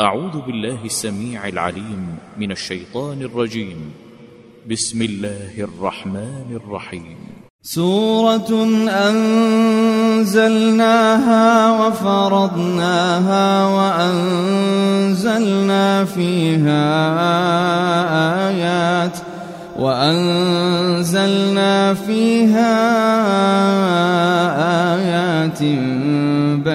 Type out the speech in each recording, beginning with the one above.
أعوذ بالله السميع العليم من الشيطان الرجيم. بسم الله الرحمن الرحيم. سورة أنزلناها وفرضناها وأنزلنا فيها آيات وأنزلنا فيها آيات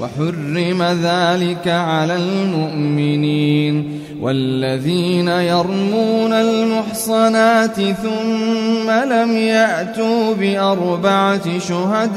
وحرم ذلك على المؤمنين والذين يرمون المحصنات ثم لم يأتوا بأربعة شهداء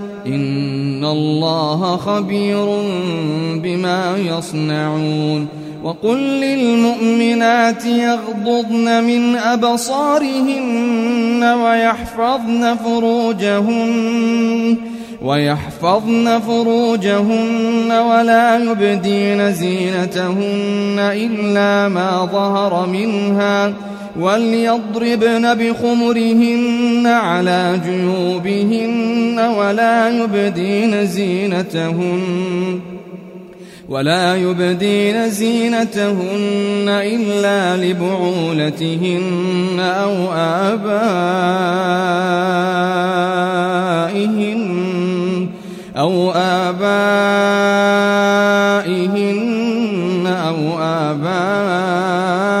إن الله خبير بما يصنعون وقل للمؤمنات يغضضن من أبصارهن ويحفظن فروجهن ويحفظن فروجهن ولا يبدين زينتهن إلا ما ظهر منها وليضربن بخمرهن على جيوبهن ولا يبدين زينتهن ولا يبدين زينتهن إلا لبعولتهن أو آبائهن أو آبائهن أو آباء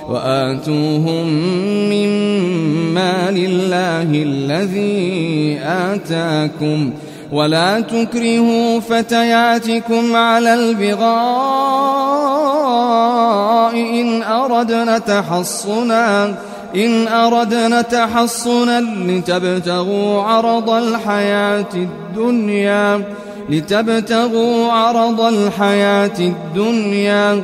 وآتوهم مما لله الذي آتاكم ولا تكرهوا فتياتكم على البغاء إن أردنا تحصنا إن أردنا تحصنا لتبتغوا عرض الحياة الدنيا لتبتغوا عرض الحياة الدنيا.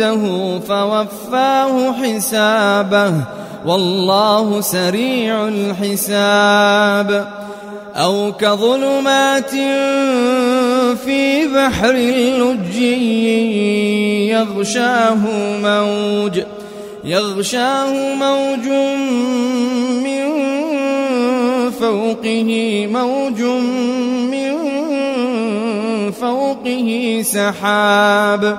عنده فوفاه حسابه والله سريع الحساب. أو كظلمات في بحر لجي يغشاه موج يغشاه موج من فوقه موج من فوقه سحاب.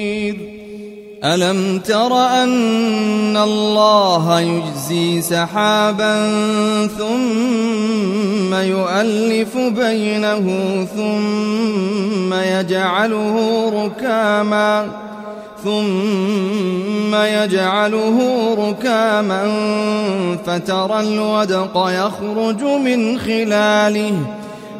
ألم تر أن الله يجزي سحابا ثم يؤلف بينه ثم يجعله ركاما ثم يجعله ركاما فترى الودق يخرج من خلاله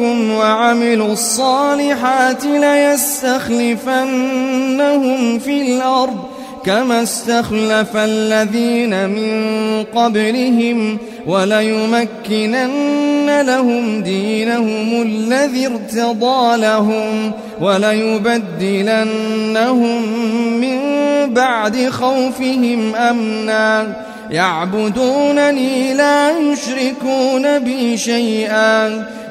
وعملوا الصالحات ليستخلفنهم في الأرض كما استخلف الذين من قبلهم وليمكنن لهم دينهم الذي ارتضى لهم وليبدلنهم من بعد خوفهم أمنا يعبدونني لا يشركون بي شيئا